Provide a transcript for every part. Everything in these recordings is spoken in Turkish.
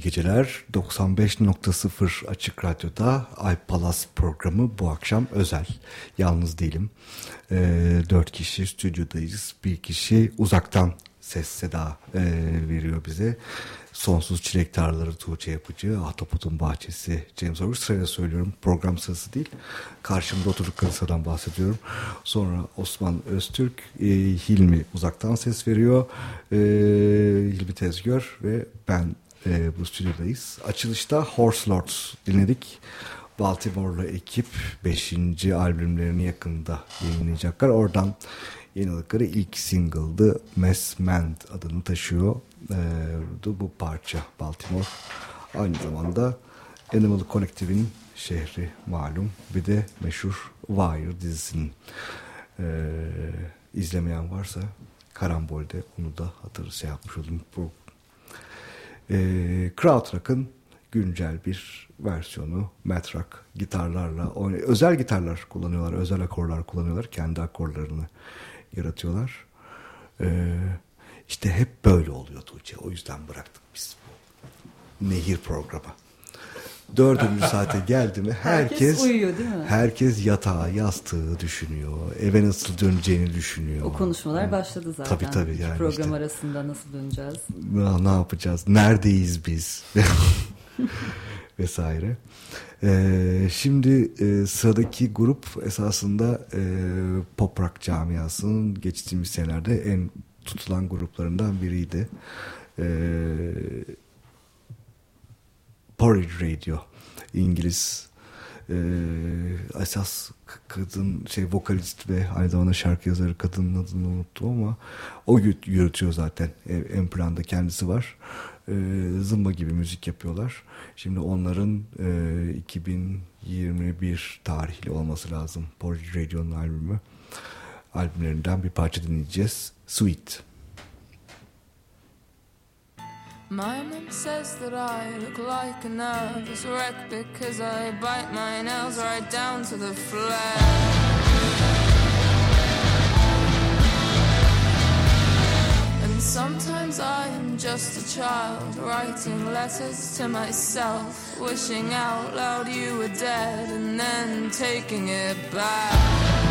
İyi geceler. 95.0 Açık Radyo'da Ay Palas programı bu akşam özel. Yalnız değilim. E, kişi stüdyodayız. Bir kişi uzaktan ses seda e, veriyor bize. Sonsuz Çilek Tarlaları Tuğçe Yapıcı, Ahtapot'un Bahçesi James Orwell sırayla söylüyorum program sırası değil. Karşımda oturdukları sıradan bahsediyorum. Sonra Osman Öztürk, e, Hilmi uzaktan ses veriyor. E, Hilmi Tezgör ve ben e, bu stüdyodayız. Açılışta Horse Lords dinledik. Baltimore'lu ekip 5. albümlerini yakında yayınlayacaklar. Oradan yayınladıkları ilk single'dı. Mess Man adını taşıyor. Ee, bu parça Baltimore. Aynı zamanda Animal Collective'in şehri malum. Bir de meşhur Wire dizisinin e, izlemeyen varsa Karambol'de onu da hatırı şey yapmış oldum. Bu e, Krautrock'ın güncel bir versiyonu. Matrak gitarlarla özel gitarlar kullanıyorlar özel akorlar kullanıyorlar. Kendi akorlarını yaratıyorlar. Ee, işte hep böyle oluyor Tuğçe. O yüzden bıraktık biz bu nehir programı dördüncü saate geldi mi herkes, herkes uyuyor değil mi? Herkes yatağı, yastığı düşünüyor. Eve nasıl döneceğini düşünüyor. O konuşmalar başladı zaten. Tabii tabii. Yani program işte, arasında nasıl döneceğiz? Ne, ne yapacağız? Neredeyiz biz? Vesaire. Ee, şimdi e, sıradaki grup esasında e, pop rock camiasının geçtiğimiz senelerde en tutulan gruplarından biriydi. Ee, Porridge Radio İngiliz e, esas kadın şey vokalist ve aynı zamanda şarkı yazarı kadının adını unuttum ama o yürütüyor zaten. En planda kendisi var. E, zımba gibi müzik yapıyorlar. Şimdi onların e, 2021 tarihli olması lazım Porridge Radio'nun albümü. Albümlerinden bir parça dinleyeceğiz. Sweet My mom says that I look like a nervous wreck because I bite my nails right down to the flesh. And sometimes I am just a child writing letters to myself, wishing out loud you were dead and then taking it back.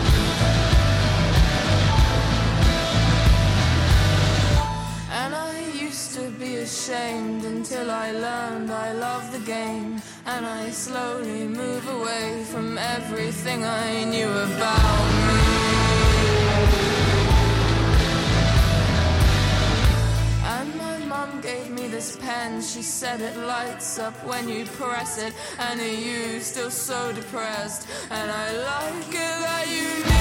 Ashamed until I learned I love the game and I slowly move away from everything I knew about me. And my mom gave me this pen, she said it lights up when you press it, and are you still so depressed, and I like it that you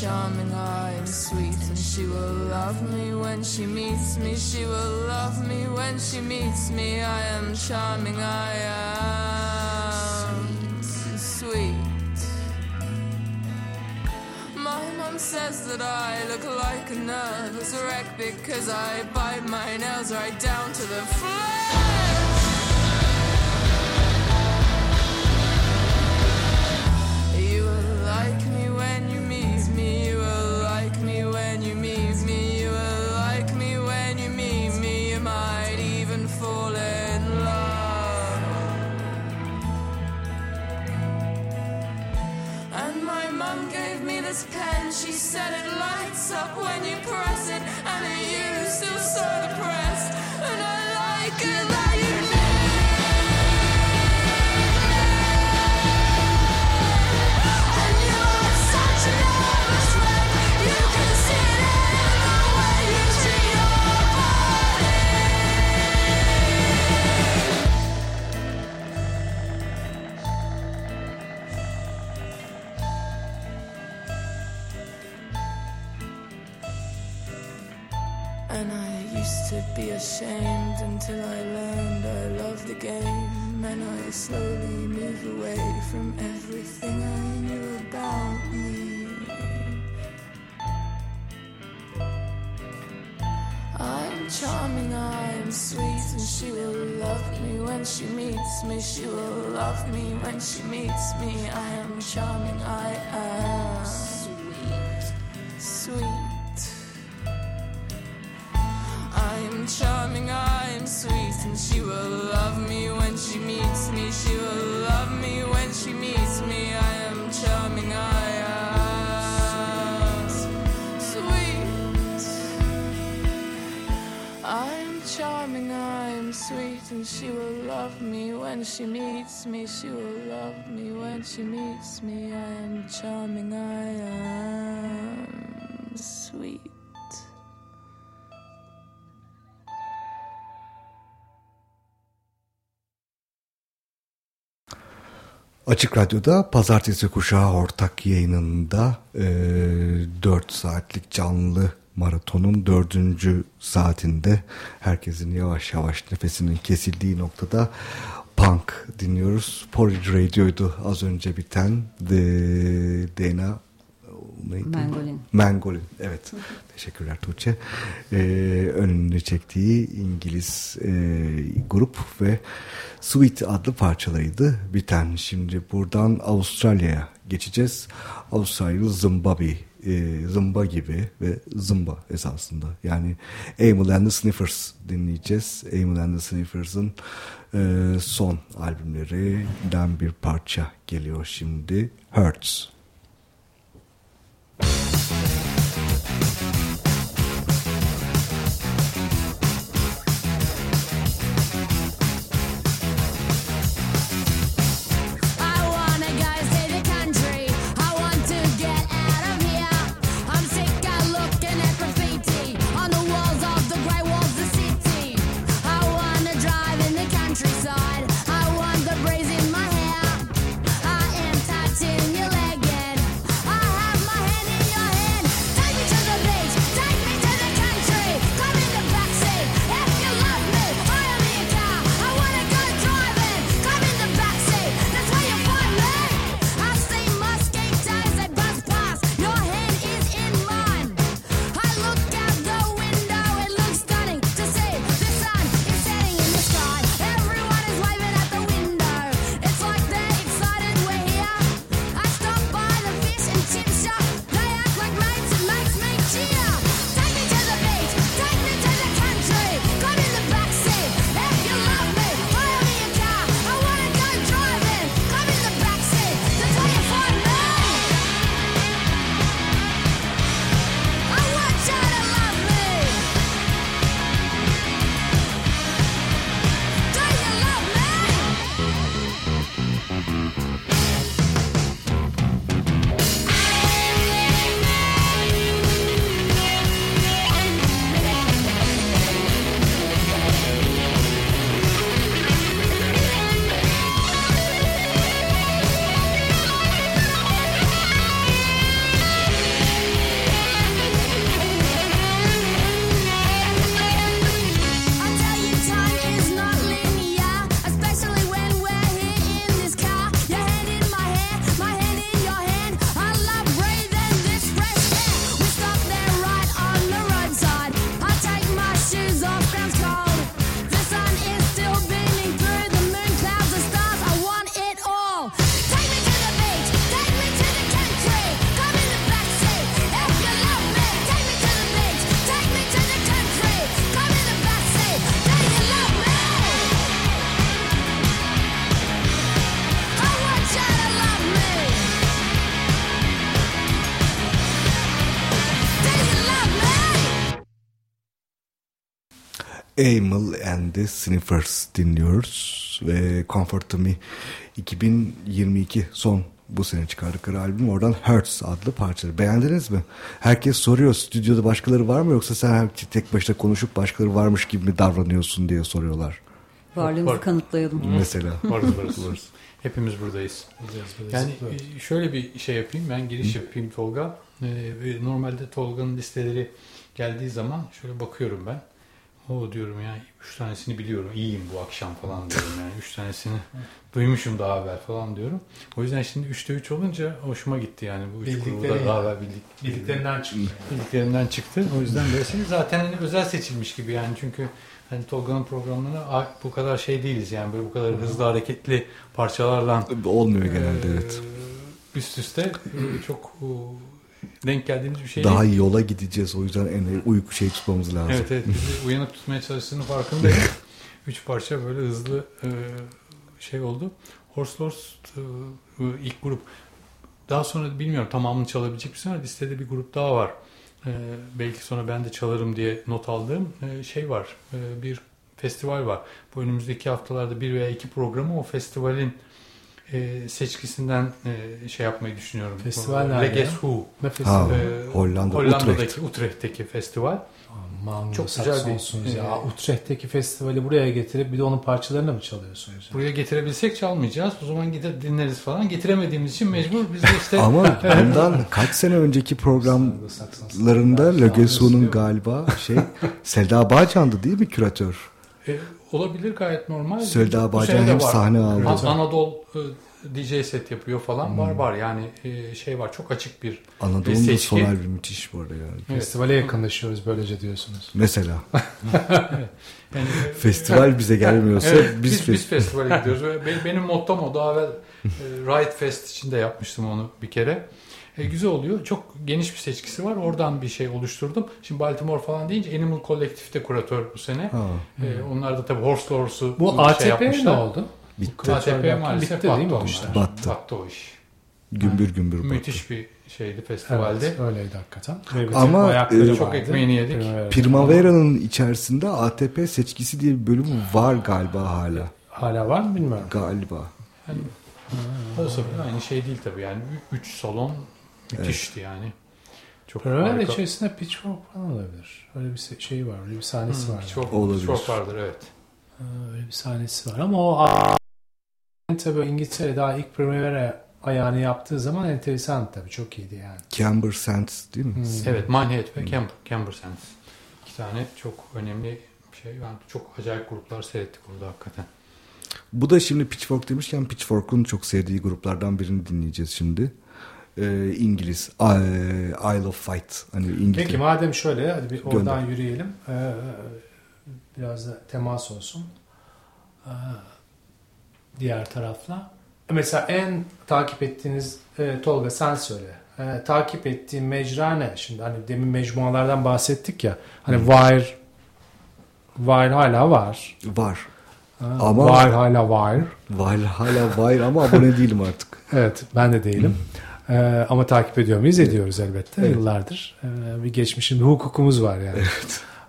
charming, I am sweet, and she will love me when she meets me. She will love me when she meets me. I am charming, I am sweet. My mom says that I look like a nervous wreck because I bite my nails right down to the flesh. Said it lights be ashamed until I learned I love the game and I slowly move away from everything I knew about me. I'm charming, I'm sweet, and she will love me when she meets me. She will love me when she meets me. I am charming, I am sweet, sweet. I am charming, I am sweet, and she will love me when she meets me. She will love me when she meets me. I am charming, I am sweet. I'm charming, I'm sweet, and she will love me when she meets me. She will love me when she meets me. I am charming, I am sweet. Açık Radyo'da Pazartesi Kuşağı ortak yayınında e, 4 saatlik canlı maratonun dördüncü saatinde herkesin yavaş yavaş nefesinin kesildiği noktada punk dinliyoruz. Porridge Radio'ydu az önce biten de, DNA neydi? Mangolin. Mangolin evet. Teşekkürler Tuğçe. Ee, önünü çektiği İngiliz e, grup ve Sweet adlı parçalarıydı biten. Şimdi buradan Avustralya'ya geçeceğiz. Avustralyalı Zimbabwe e, zımba gibi ve zımba esasında. Yani Amel and the Sniffers dinleyeceğiz. Amel and the Sniffers'ın e, son albümlerinden bir parça geliyor şimdi. Hurts. The Sniffers dinliyoruz ve Comfort to Me 2022 son bu sene çıkardıkları albüm oradan Hurts adlı parçaları. Beğendiniz mi? Herkes soruyor stüdyoda başkaları var mı yoksa sen tek başına konuşup başkaları varmış gibi mi davranıyorsun diye soruyorlar. Varlığımızı var. kanıtlayalım. Mesela. varız varız. varız. Hepimiz buradayız. Yani e, şöyle bir şey yapayım ben giriş yapayım Tolga. Ee, normalde Tolga'nın listeleri geldiği zaman şöyle bakıyorum ben o diyorum yani üç tanesini biliyorum. iyiyim bu akşam falan diyorum yani. Üç tanesini duymuşum daha evvel falan diyorum. O yüzden şimdi üçte üç olunca hoşuma gitti yani. Bu üç grubu da daha evvel bildik. Bildiklerinden çıktı. Bildiklerimden çıktı. O yüzden böyle şey zaten hani özel seçilmiş gibi yani çünkü hani Tolga'nın programlarına "Ay, bu kadar şey değiliz yani böyle bu kadar hızlı hareketli parçalarla Olmuyor genelde evet. üst üste çok denk geldiğimiz bir şey Daha değil. iyi yola gideceğiz o yüzden en uyku şey tutmamız lazım. Evet evet bizi uyanık tutmaya çalıştığını farkındayım. Üç parça böyle hızlı e, şey oldu. Horse Lords e, e, ilk grup. Daha sonra bilmiyorum tamamını çalabilecek misin ama listede bir grup daha var. E, belki sonra ben de çalarım diye not aldığım e, şey var. E, bir festival var. Bu önümüzdeki haftalarda bir veya iki programı o festivalin e, seçkisinden e, şey yapmayı düşünüyorum. Festival nerede? Reggae Who. Nefes. Ha, Ee, Hollanda, Hollanda'daki Utrecht. Utrecht'teki festival. Aman Çok güzel bir- ya. e, Utrecht'teki festivali buraya getirip bir de onun parçalarını mı çalıyorsunuz? Buraya getirebilsek çalmayacağız. O zaman gider dinleriz falan. Getiremediğimiz için mecbur biz de işte Ama bundan kaç sene önceki programlarında Lögesu'nun galiba şey Selda Bağcan'dı değil mi küratör? e, olabilir gayet normal. Selda Bağcan hem var. sahne aldı. An- Anadolu e, DJ set yapıyor falan. Var var yani e, şey var çok açık bir Anadolu'nun da seçki. sonar bir müthiş bu arada yani. Evet. Festivale yakınlaşıyoruz böylece diyorsunuz. Mesela yani, e, festival bize gelmiyorsa Evet, biz, biz, biz, festivale gidiyoruz. Benim mottom o. Daha evvel e, Riot Fest için de yapmıştım onu bir kere. E, güzel oluyor. Çok geniş bir seçkisi var. Oradan bir şey oluşturdum. Şimdi Baltimore falan deyince Animal Collective de kuratör bu sene. Ha, E, onlar da tabii Horse Lords'u Bu şey ATP ne oldu? bitti. ATP maalesef Bitti değil mi battı. Battı. Battı o iş. Gümbür gümbür battı. Müthiş bir şeydi festivalde. Evet, öyleydi hakikaten. Ve Ama, ayakları e, Çok vardı. ekmeğini yedik. Primavera. Primavera'nın içerisinde ATP seçkisi diye bir bölüm var galiba hala. Hala var mı bilmiyorum. Galiba. Yani, olsa bile aynı şey değil tabii yani. Üç salon müthişti yani. Çok harika. içerisinde Pitchfork falan olabilir. Öyle bir şey var, öyle bir sahnesi var. Çok, Olabilir. çok vardır evet. Ha, Öyle bir sahnesi var ama o tabii İngiltere daha ilk Primavera ayağını yaptığı zaman enteresan tabii çok iyiydi yani. Camber Sands değil mi? Hmm. Evet Minehead ve Camber, Camber Sands. İki tane çok önemli şey. Yani çok acayip gruplar seyrettik orada hakikaten. Bu da şimdi Pitchfork demişken Pitchfork'un çok sevdiği gruplardan birini dinleyeceğiz şimdi. Ee, İngiliz. I- Isle of Fight. Hani İngiltere. Peki madem şöyle hadi bir oradan Gönder. yürüyelim. Ee, biraz da temas olsun. Ee, diğer tarafla. Mesela en takip ettiğiniz e, Tolga sen söyle. Ee, takip ettiğin mecra ne? Şimdi hani demin mecmualardan bahsettik ya. Hani Wire Wire hala var. Var. Ha, Ama- Wire hala var. Var hala var ama abone değilim artık. Evet ben de değilim. Ee, ama takip ediyor muyuz? Ediyoruz elbette Evet. yıllardır. Ee, bir geçmişin bir hukukumuz var yani.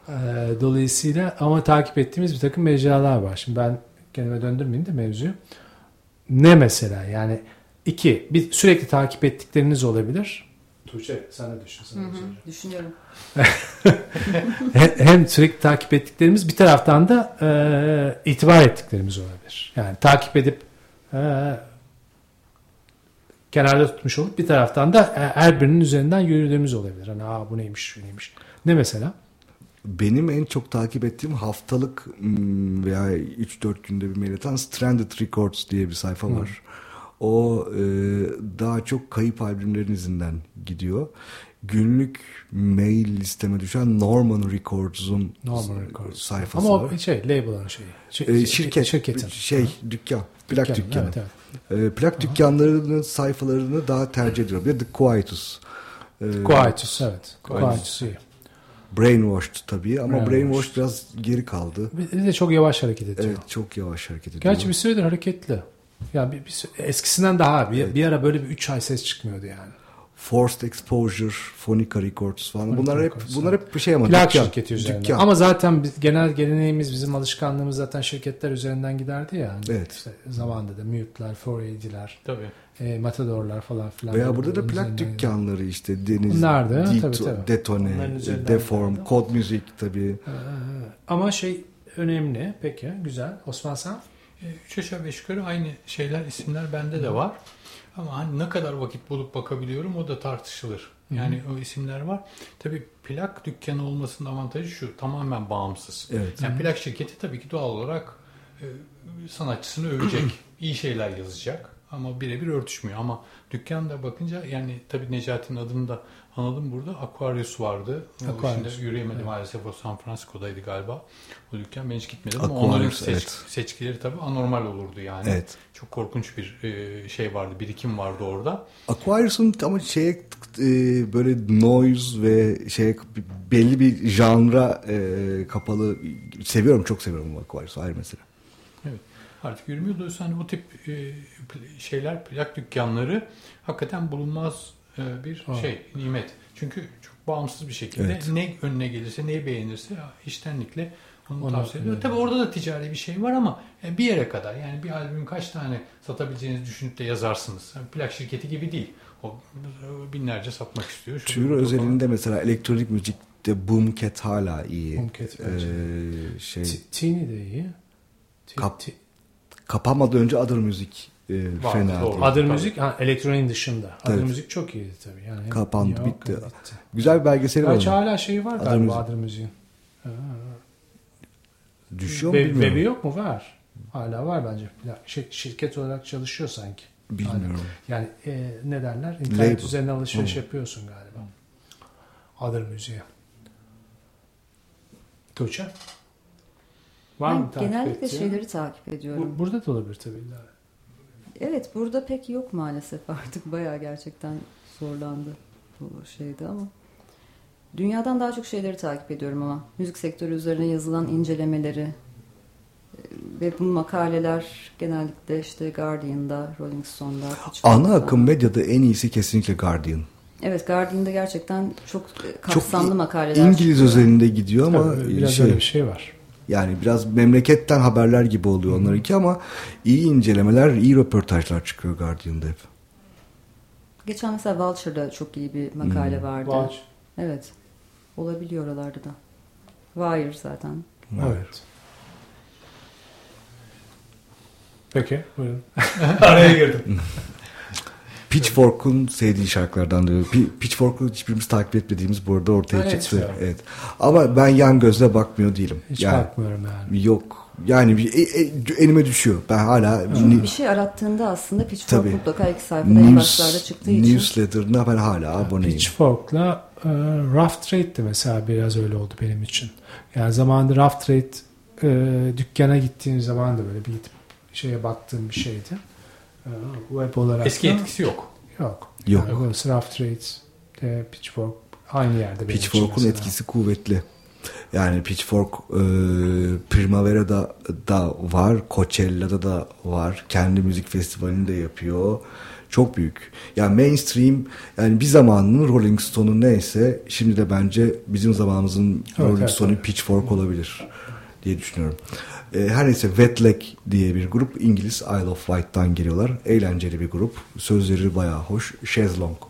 Ee, dolayısıyla ama takip ettiğimiz bir takım mecralar var. Şimdi ben kendime döndürmeyeyim de mevzuyu. Ne mesela yani iki bir sürekli takip ettikleriniz olabilir. Tuğçe sen ne düşünüyorsun? Hı hı, düşünüyorum. hem, sürekli takip ettiklerimiz bir taraftan da e, itibar ettiklerimiz olabilir. Yani takip edip e, kenarda tutmuş olup bir taraftan da e, her birinin üzerinden yürüdüğümüz olabilir. Hani Aa, bu neymiş şu neymiş. Ne mesela? Benim en çok takip ettiğim haftalık veya 3-4 günde bir mail atan Stranded Records diye bir sayfa var. O e, daha çok kayıp albümlerin izinden gidiyor. Günlük mail listeme düşen Norman Records'un Records. sayfası Ama var. o şey label'ın şeyi. Şi- E, şirket, şirketin. şey, dükkan, plak Dükkan, dükkanı. Evet, evet. E, plak dükkanlarının sayfalarını daha tercih ediyorum. Bir de The Quietus. E, Quietus evet. Quietus. Quietus iyi. Brainwashed tabii ama Brainwashed. Brainwashed biraz geri kaldı. Bir de çok yavaş hareket ediyor. Evet çok yavaş hareket ediyor. Gerçi bir süredir hareketli. Yani bir, bir eskisinden daha bir, bir ara böyle bir 3 ay ses çıkmıyordu yani. Forced Exposure, Phonica Records falan. Phonica bunlar hep Records, bunlar evet. hep bir şey ama Plak dükkan, şirketi üzerinden. dükkan. Ama zaten biz, genel geleneğimiz bizim alışkanlığımız zaten şirketler üzerinden giderdi ya. Evet. İşte zamanında da Mute'lar, 4AD'ler, Tabii. e, Matador'lar falan filan. Veya burada da plak üzerinden dükkanları işte Deniz, da, Dito- tabii, tabii. Detone, Deform. Code Music tabii. giderdi. Ama şey önemli. Peki güzel. Osman sen? Üç aşağı beş yukarı aynı şeyler, isimler bende de var. Ama hani ne kadar vakit bulup bakabiliyorum o da tartışılır. Yani o isimler var. Tabii plak dükkanı olmasının avantajı şu tamamen bağımsız. Evet. Yani plak şirketi tabii ki doğal olarak e, sanatçısını övecek, iyi şeyler yazacak ama birebir örtüşmüyor. Ama dükkanda bakınca yani tabii Necati'nin adını da anladım burada. Aquarius vardı. Aquarius. Şimdi yürüyemedi Evet. maalesef o San Francisco'daydı galiba. O dükkan ben hiç gitmedim ama Aquarius, onların seç- evet. seçkileri tabii anormal olurdu yani. Evet. Çok korkunç bir e, şey vardı, birikim vardı orada. Aquarius'un ama şeye e, böyle noise ve şey belli bir janra e, kapalı seviyorum çok seviyorum Aquarius'u ayrı mesele. Evet. Artık yürümüyor. Dolayısıyla hani o tip şeyler, plak dükkanları hakikaten bulunmaz bir Ha. şey, nimet. Çünkü çok bağımsız bir şekilde Evet. ne önüne gelirse, neyi beğenirse iştenlikle onu Onu- tavsiye ediyor. evet. Tabii orada da ticari bir şey var ama e, bir yere kadar. Yani bir albüm kaç tane satabileceğinizi düşünüp de yazarsınız. Yani plak şirketi gibi değil. O e, binlerce satmak istiyor. Tür özelinde mesela elektronik müzikte Boomcat hala iyi. Boomcat Ee, bence. şey T- Tini de iyi. Kap- kapanmadan önce Other Müzik e, Var, fena doğru. değil. Other ha, elektronik dışında. Other Evet. müzik çok iyiydi tabii. Yani Kapandı, Yok, bitti. Güzel bir belgeseli var. Gerçi onun. hala şey var Other galiba müzik. Other müziğin. Ha. Düşüyor mu Ve- bilmiyorum. Webi yok mu? Var. Hala var bence. Şir- şirket olarak çalışıyor sanki. Bilmiyorum. Yani e, ne derler? İnternet Label. üzerinden alışveriş Hı. yapıyorsun galiba. Other müziğe. Tuğçe? Var mı Ben takip genellikle ettiğin? şeyleri takip ediyorum. Bu- burada da olabilir tabii. illa. Evet burada pek yok maalesef artık bayağı gerçekten zorlandı bu şeyde ama. Dünyadan daha çok şeyleri takip ediyorum ama müzik sektörü üzerine yazılan incelemeleri e, ve bu makaleler genellikle işte Guardian'da, Rolling Stone'da. Ana akım medyada en iyisi kesinlikle Guardian. Evet Guardian'da gerçekten çok e, Çok kapsamlı İ- makaleler. İngiliz çıkıyor. özelinde gidiyor ama Tabii, biraz şey, öyle bir şey var. Yani biraz memleketten haberler gibi oluyor onlarınki ama iyi incelemeler, iyi röportajlar çıkıyor Guardian'da hep. Geçen mesela Vulture'da çok iyi bir makale Hmm. vardı. Var. Evet. Olabiliyor oralarda da. Wire zaten. Evet. Peki buyurun. Araya girdim. Pitchfork'un sevdiği şarkılardan diyor. Pi- Pitchfork'u hiçbirimiz takip etmediğimiz bu arada ortaya Evet, çıktı. evet. Evet. Ama ben yan gözle bakmıyor değilim. Hiç yani bakmıyorum yani. yok. Yani bir, e- e- elime düşüyor. Ben hala ni- bir şey arattığında aslında Pitchfork Tabii. mutlaka ilk sayfada en news, başlarda çıktığı için. newsletter'ına ben hala aboneyim. Pitchfork'la e, Rough Trade de mesela biraz öyle oldu benim için. Yani zamanında Rough Trade e, dükkana gittiğim zaman da böyle bir gidip şeye baktığım bir şeydi. E, web olarak Eski da etkisi yok. yok. Yok. Yani Rough Trade, e, Pitchfork aynı yerde Pitchfork'un etkisi kuvvetli. Yani Pitchfork e, Primavera'da da var, Coachella'da da var. Kendi müzik festivalini de yapıyor. Çok büyük. Yani mainstream yani bir zamanın Rolling Stone'u neyse şimdi de bence bizim zamanımızın Rolling evet, Stone'u evet. Pitchfork olabilir diye düşünüyorum. E, her neyse Wet Leg diye bir grup İngiliz Isle of Wight'tan geliyorlar. Eğlenceli bir grup. Sözleri bayağı hoş. Şezlong.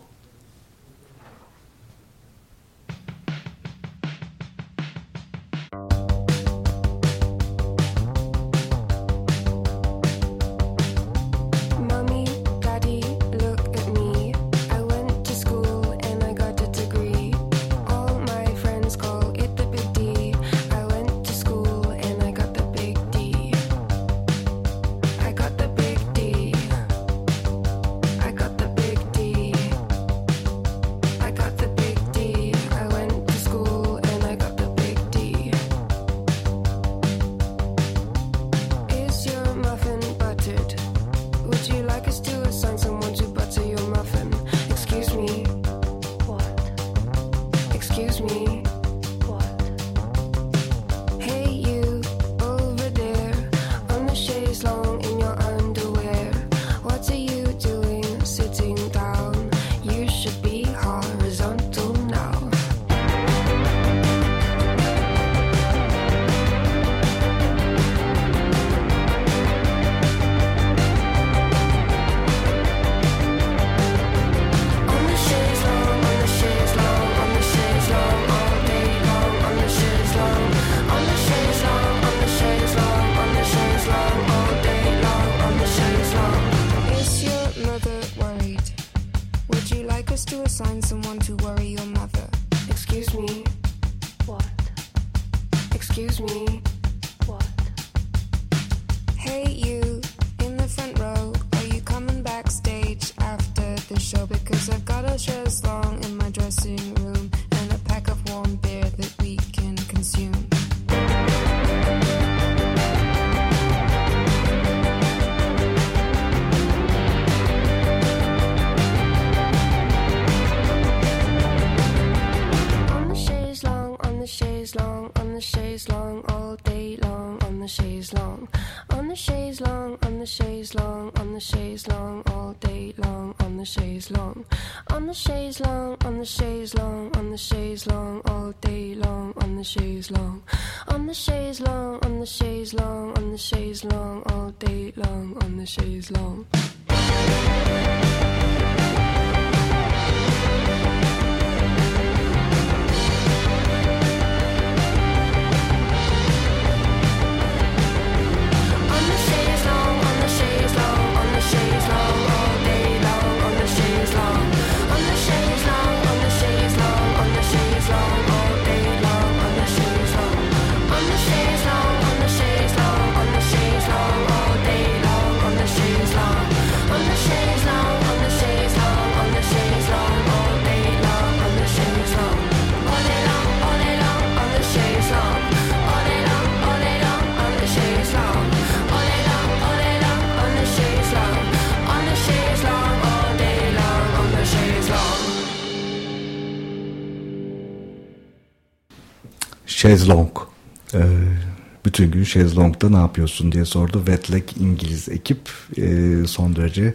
Şezlongda ne yapıyorsun diye sordu. Wetleg İngiliz ekip e, son derece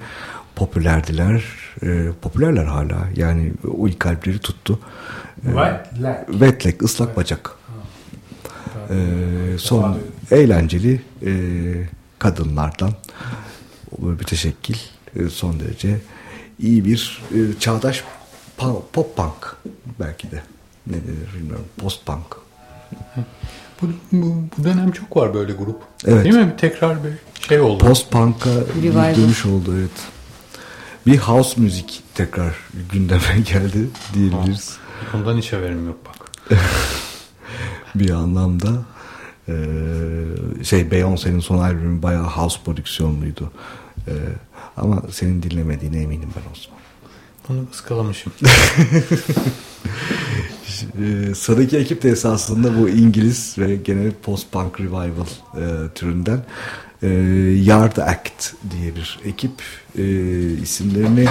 popülerdiler. E, popülerler hala. Yani o ilk kalpleri tuttu. Right leg. Wetleg ıslak bacak. Ee, son eğlenceli e, kadınlardan bir teşekkil e, son derece iyi bir e, çağdaş pop punk belki de ne denir bilmiyorum post punk Bu, bu, bu dönem çok var böyle grup. Evet. Değil mi? Tekrar bir şey oldu. post punk'a dönüş oldu evet bir house müzik tekrar gündeme geldi diyebiliriz Bundan hiç haberim yok bak. bir anlamda Ee, şey Beyoncé'nin son albümü bayağı house prodüksiyonluydu Ee, ama senin dinlemediğine eminim ben Osman Bunu ıskalamışım. Ee, sıradaki ekip de esasında bu İngiliz ve gene post-punk revival e, türünden e, Yard Act diye bir ekip e, isimlerini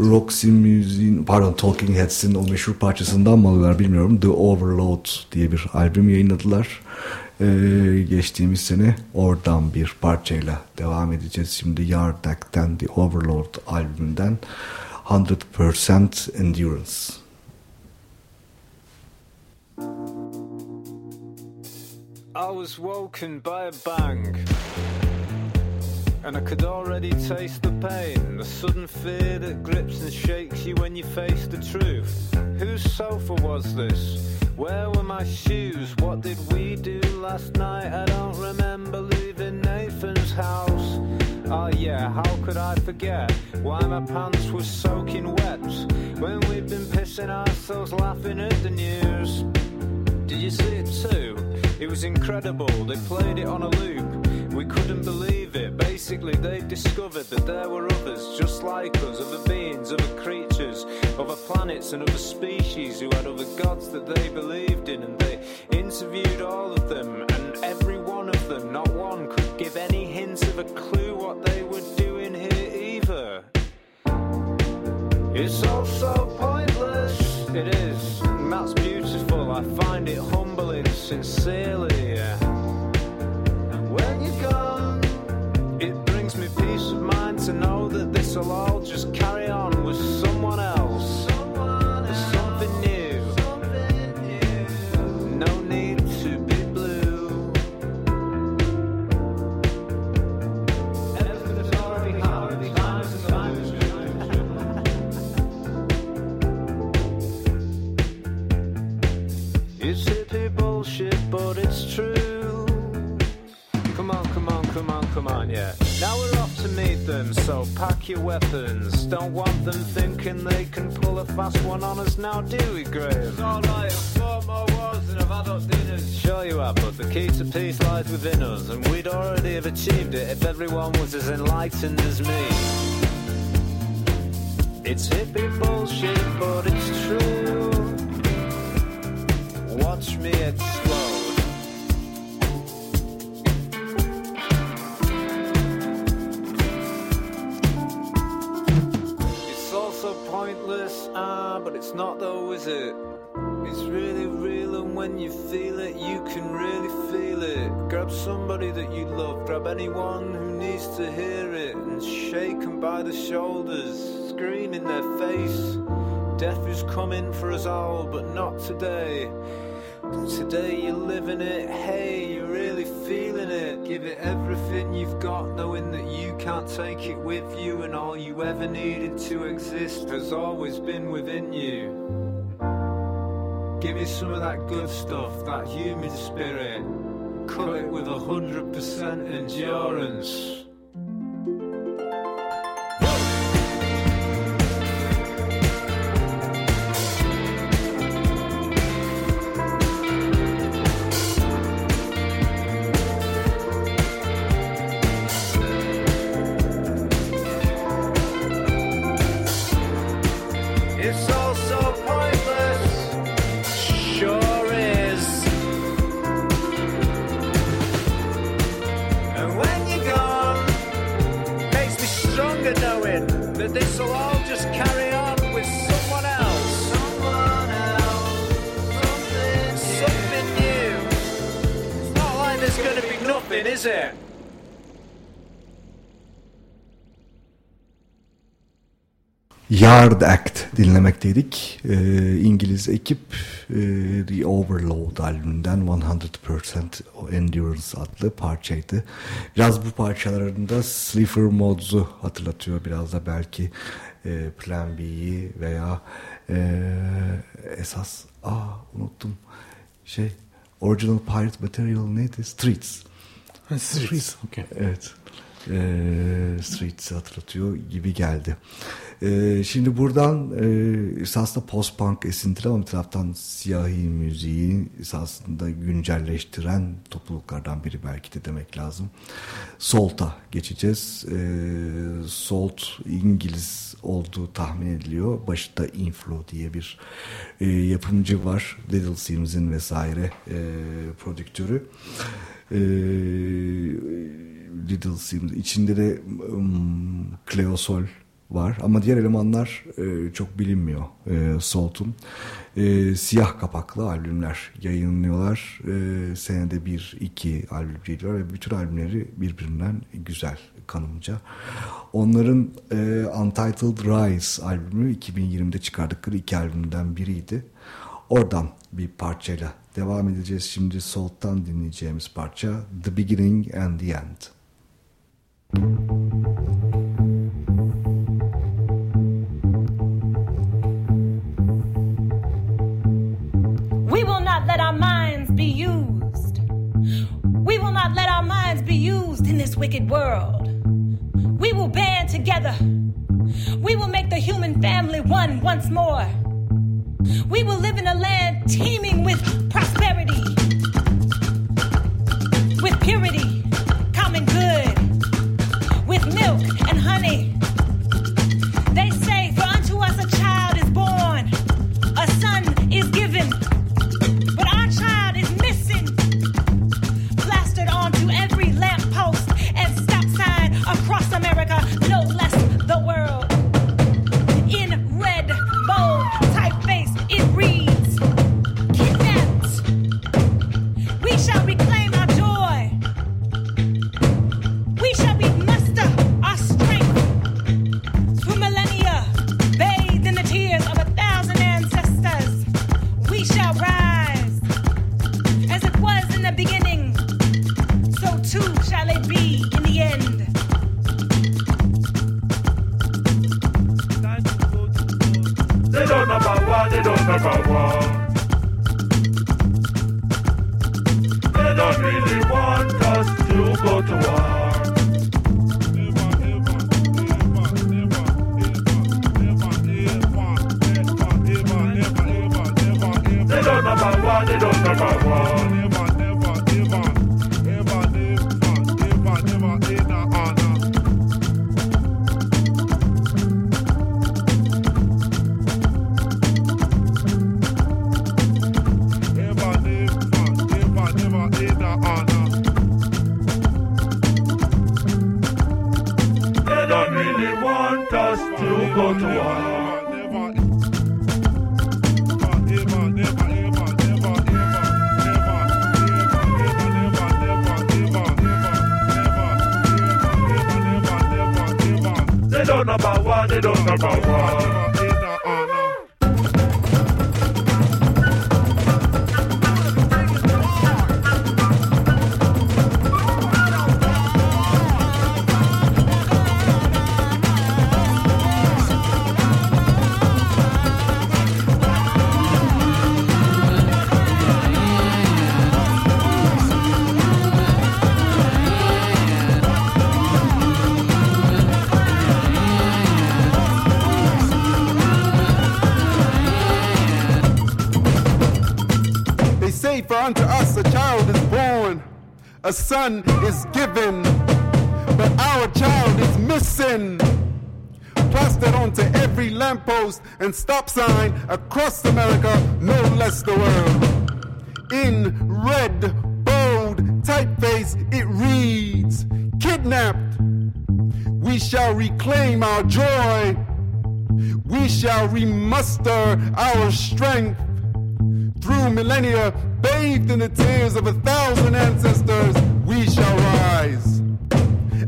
Roxy Music'in pardon Talking Heads'in o meşhur parçasından mı alıyorlar bilmiyorum. The Overload diye bir albüm yayınladılar. E, geçtiğimiz sene oradan bir parçayla devam edeceğiz. Şimdi Yard Act'ten The Overload albümünden 100% Endurance I was woken by a bang. And I could already taste the pain, the sudden fear that grips and shakes you when you face the truth. Whose sofa was this? Where were my shoes? What did we do last night? I don't remember leaving Nathan's house. Oh yeah, how could I forget why my pants were soaking wet when we've been pissing ourselves laughing at the news? Did you see it too? It was incredible. They played it on a loop. We couldn't believe it. Basically, they discovered that there were others just like us, other beings, other creatures, other planets, and other species who had other gods that they believed in. And they interviewed all of them, and every one of them, not one, could give any hint of a clue what they were doing here either. It's all so pointless. It is, and that's beautiful. I find it humbling, sincerely. Yeah. And when you're gone, it brings me peace of mind to know that this'll all just carry Come on, yeah. Now we're off to meet them. So pack your weapons. Don't want them thinking they can pull a fast one on us now, do we, Graham? It's alright, I've fought more wars than I've had up dinners. Sure you have, but the key to peace lies within us, and we'd already have achieved it if everyone was as enlightened as me. It's hippie bullshit, but it's true. Watch me explode. Ah, but it's not though, is it? It's really real, and when you feel it, you can really feel it. Grab somebody that you love, grab anyone who needs to hear it, and shake them by the shoulders, scream in their face. Death is coming for us all, but not today. Today you're living it, hey, you're really feeling it. Give it everything you've got, knowing that you can't take it with you, and all you ever needed to exist has always been within you. Give me some of that good stuff, that human spirit. Cut it with a hundred percent endurance. Yard Act dinlemekteydik. Ee, İngiliz ekip e, The Overload albümünden 100% Endurance adlı parçaydı. Biraz bu parçalarında Sleeper Modes'u hatırlatıyor. Biraz da belki e, Plan B'yi veya e, esas aa unuttum şey Original Pirate Material neydi? Streets. Streets. Okay. Evet. Ee, Streets'i hatırlatıyor gibi geldi. Ee, şimdi buradan e, esasında post-punk esintili ama bir taraftan siyahi müziği esasında güncelleştiren topluluklardan biri belki de demek lazım. Salt'a geçeceğiz. Ee, Salt İngiliz olduğu tahmin ediliyor. Başında Inflow diye bir e, yapımcı var. Little Sims'in vesaire e, prodüktörü. Ee, Little Sims içinde de um, Cleosol var ama diğer elemanlar e, çok bilinmiyor e, Salt'un. E, siyah kapaklı albümler yayınlıyorlar. E, senede bir iki albüm geliyor ve bütün albümleri birbirinden güzel kanımca. Onların e, Untitled Rise albümü 2020'de çıkardıkları iki albümden biriydi. Oradan bir parçayla devam edeceğiz. Şimdi Salt'tan dinleyeceğimiz parça The Beginning and the End. We will not let our minds be used. We will not let our minds be used in this wicked world. We will band together. We will make the human family one once more. We will live in a land teeming with prosperity, with purity, honey. Kapawa, they don't Kapawa. Son is given, but our child is missing. Plastered onto every lamppost and stop sign across America, no less the world. In red, bold typeface, it reads Kidnapped. We shall reclaim our joy. We shall remuster our strength through millennia, bathed in the tears of a thousand ancestors,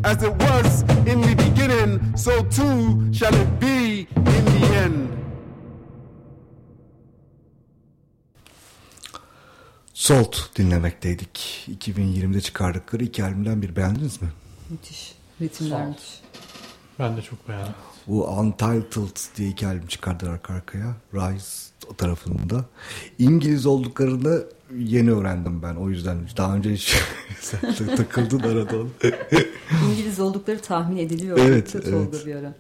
As it was in the beginning, so too shall it be in the end. Salt dinlemekteydik. 2020'de çıkardıkları iki albümden bir beğendiniz mi? Müthiş. Ritimler müthiş. Ben de çok beğendim. Bu Untitled diye iki albüm çıkardılar arka arkaya. Rise tarafında. İngiliz olduklarını yeni öğrendim ben. O yüzden daha önce hiç takıldın arada. İngiliz oldukları tahmin ediliyor. Evet, Tolga evet. bir ara.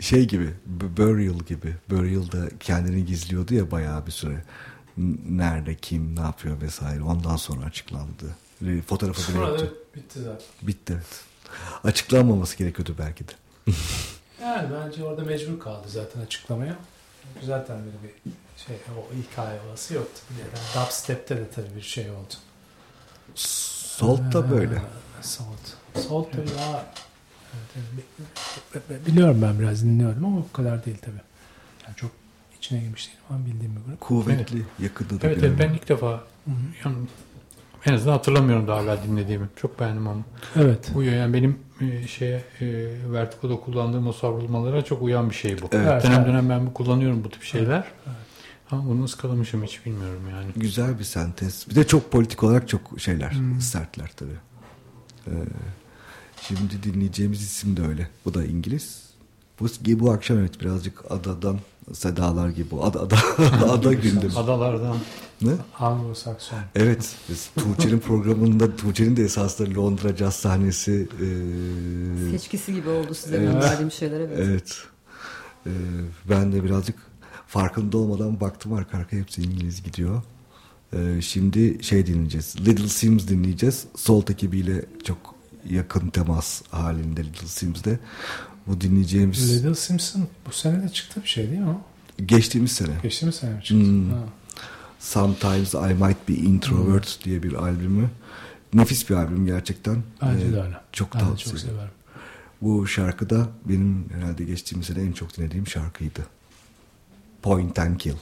Şey gibi, Burial gibi. Burial da kendini gizliyordu ya bayağı bir süre. Nerede, kim, ne yapıyor vesaire. Ondan sonra açıklandı. Fotoğrafı bile yoktu. bitti zaten. Bitti evet. Açıklanmaması gerekiyordu belki de. Yani bence orada mecbur kaldı zaten açıklamaya. Çünkü Zaten böyle bir şey o hikaye havası yoktu. Yani dubstep'te de tabii bir şey oldu. Salt da böyle. Salt. Salt da ya evet, evet, bi- biliyorum ben biraz dinliyorum ama o kadar değil tabii. Yani çok içine girmiş değilim ama bildiğim bir grup. Kuvvetli, yakında da Evet, evet ben ilk defa yani en azından hatırlamıyorum daha evvel dinlediğimi. Çok beğendim ama. Evet. Uyuyor yani benim e, şeye e, Vertigo'da kullandığım o savrulmalara çok uyan bir şey bu. Evet. dönem Evet. dönem ben bu kullanıyorum bu tip şeyler. Ama bunu ıskalamışım hiç bilmiyorum yani. Güzel bir sentez. Bir de çok politik olarak çok şeyler, sertler tabii. Ee, şimdi dinleyeceğimiz isim de öyle. Bu da İngiliz. Bu, bu akşam evet birazcık adadan sedalar gibi. Ada, ada, ada gündemi. Adalardan. Ne? Anglo-Sakson. Evet. Biz Tuğçe'nin programında Tuğçe'nin de esasında Londra caz sahnesi e, Seçkisi gibi oldu size Evet. gönderdiğim şeyler evet. Evet. Ee, ben de birazcık farkında olmadan baktım arka arkaya hepsi İngiliz gidiyor. Ee, şimdi şey dinleyeceğiz. Little Sims dinleyeceğiz. Salt ekibiyle çok yakın temas halinde Little Sims'de. Bu dinleyeceğimiz Little Simpson bu sene de çıktı bir şey değil mi geçtiğimiz sene. Geçtiğimiz sene mi çıktı? Hmm. Ha. Sometimes I Might Be Introvert diye bir albümü. Nefis bir albüm gerçekten. Bence Ee, de öyle. Çok Ben tavsiye çok severim. Bu şarkı da benim herhalde geçtiğimiz sene en çok dinlediğim şarkıydı. Point and Kill.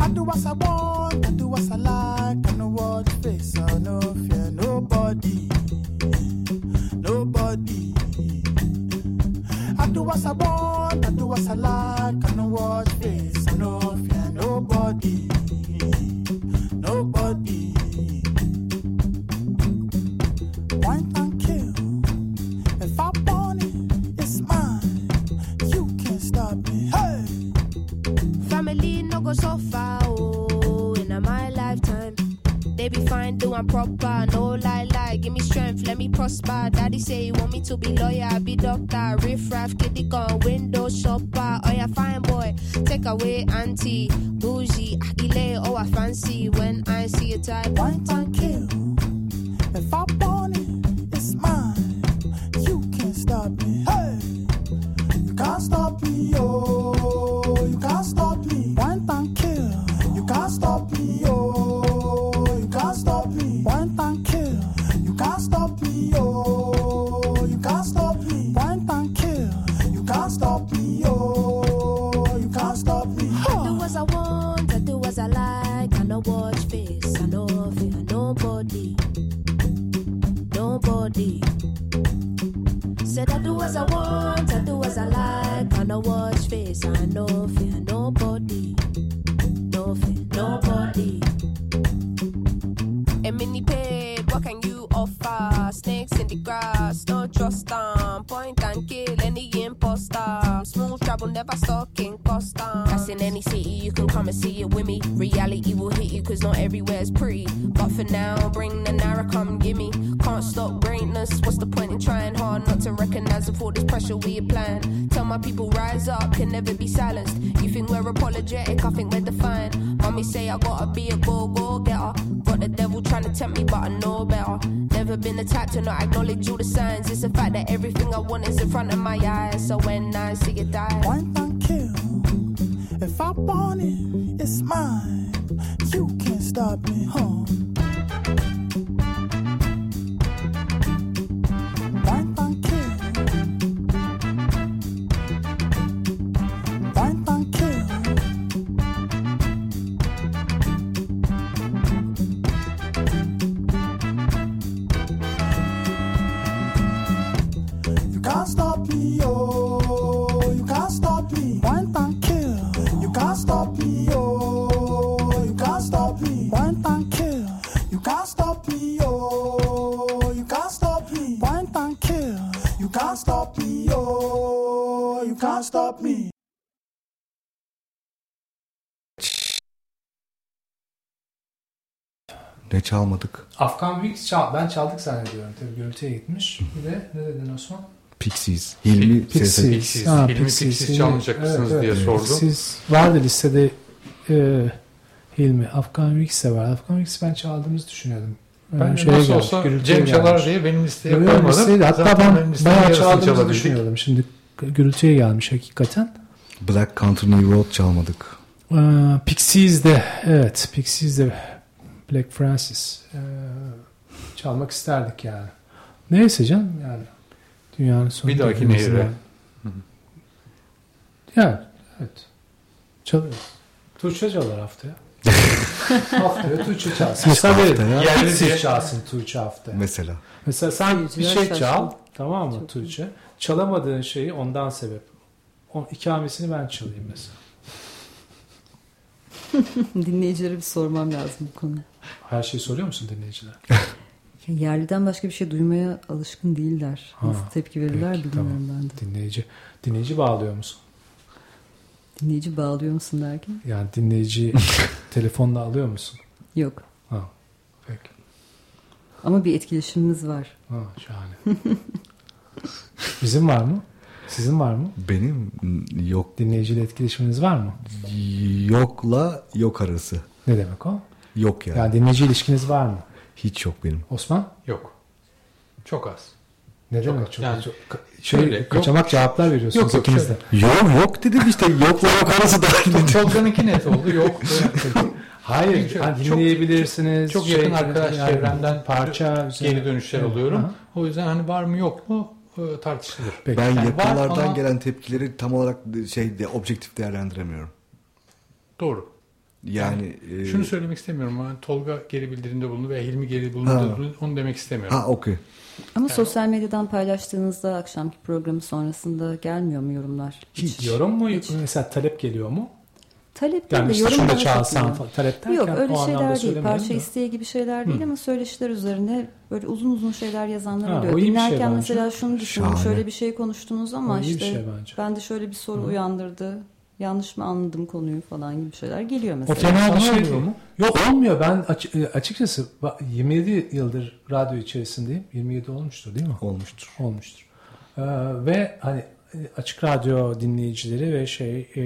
I do what I want, I do what I like, I know what face, I no fear nobody, nobody. I do what I want, I do what I like, I know what face, I no fear nobody, nobody. Point and kill, if I want it, it's mine. You can't stop me, hey. Family no go so they be fine, doing proper. No lie, lie, give me strength, let me prosper. Daddy say he want me to be lawyer, be doctor. Riff raff, kitty gun, window shopper. Oh yeah, fine boy, take away auntie. Bougie, Akile, oh I fancy. When I see a type, Point and kill. If I want it, it's mine. You can't stop me. Hey, you can't stop me. Oh, travel, never stuck in custom. That's in any city, you can come and see it with me. Reality will hit you, cause not everywhere's pretty. But for now, bring the Nara, come gimme. Can't stop greatness, what's the point in trying hard not to recognize the this pressure we applying? Tell my people, rise up, can never be silenced. You think we're apologetic, I think we're defiant. Mommy say I gotta be a go go getter. The devil trying to tempt me, but I know better. Never been the type to not acknowledge all the signs. It's the fact that everything I want is in front of my eyes. So when I see it die, Point and kill. If I want it, it's mine. You can't stop me, huh? Çalmadık? Afgan Wigs çal, ben çaldık zannediyorum. Tabii gürültüye gitmiş. Bir de ne dedin Osman? Pixies. Hilmi sesi. Pixies. Hilmi Pixies çalmayacak mısınız diye sordu. Pixies vardı listede e, Hilmi. Afgan Wigs de var. Afgan Wigs ben çaldığımızı düşünüyordum. Ben Ee, de şeye nasıl gelmiş, olsa Cem çalar gelmiş. diye benim listeye Öyle koymadım. listeydi. Hatta Zaten ben bayağı çaldığımızı düşünüyordum. Şimdi gürültüye gelmiş hakikaten. Black Country New Road çalmadık. Ee, Pixies de evet Pixies de Black Francis ee, çalmak isterdik yani. Neyse canım yani dünyanın sonu. Bir dahaki nehire. yani. Evet. Çalıyoruz. Tuğçe çalar haftaya. haftaya Tuğçe çalsın. Mesela Haftaya. Yerli diye- çalsın Tuğçe haftaya. Mesela. Mesela sen bir şey çal tamam mı Tuğçe? Çalamadığın şeyi ondan sebep. O, ikamesini ben çalayım mesela. Dinleyicilere bir sormam lazım bu konuyu. Her şeyi soruyor musun dinleyiciler? Yerliden başka bir şey duymaya alışkın değiller. Ha, Nasıl tepki verirler peki, bilmiyorum ben de. Dinleyici dinleyici bağlıyor musun? Dinleyici bağlıyor musun derken? Yani dinleyici telefonla alıyor musun? Yok. Ha. Peki. Ama bir etkileşimimiz var. Ha, şahane. Bizim var mı? Sizin var mı? Benim yok Dinleyiciyle etkileşiminiz var mı? yokla yok arası. Ne demek o? Yok yani. Yani dinleyici ilişkiniz var mı? Hiç yok benim. Osman? Yok. Çok az. Ne Çok demek? az. Çok, Yani çok, şey, şöyle, yok. kaçamak cevaplar veriyorsunuz Yok, yok, ikiniz de. Yok yok dedim işte yokla yok arası da. Tolga'nınki net oldu. Yok. Hayır, Çok- hani çok- dinleyebilirsiniz. Çok şey, yakın arkadaş yani çevremden parça geri dönüşler Evet, alıyorum. aha. O yüzden hani var mı yok mu e, tartışılır. Peki. Ben Yani yakınlardan ama- gelen tepkileri tam olarak şeyde objektif değerlendiremiyorum. Doğru. Yani e, Şunu söylemek istemiyorum. ama Tolga geri bildirimde bulundu veya Hilmi geri Ha. bulundu. Onu demek istemiyorum. ha okey. Ama sosyal medyadan paylaştığınızda akşamki programı sonrasında gelmiyor mu yorumlar? Hiç. Yorum mu? Mesela talep geliyor mu? Talep değil Yani de yorum şunu da daha çok çalsan geliyor. falan. Talep derken Yok öyle şeyler değil. Parça da. isteği gibi şeyler değil Hı. ama söyleşiler üzerine böyle uzun uzun şeyler yazanlar Ha, oluyor. şey Dinlerken bence. mesela şunu düşündüm. Şahane. Şöyle bir şey konuştunuz ama O işte şey bence. ben de şöyle bir soru Hı. uyandırdı. Yanlış mı anladım konuyu falan gibi şeyler geliyor O mesela. fena bir şey oluyor mu? Yok olmuyor. Ben e, açıkçası ba- 27 yıldır radyo içerisindeyim. 27 olmuştur değil mi? Olmuştur. Olmuştur. Ee, ve hani e, açık radyo dinleyicileri ve şey e,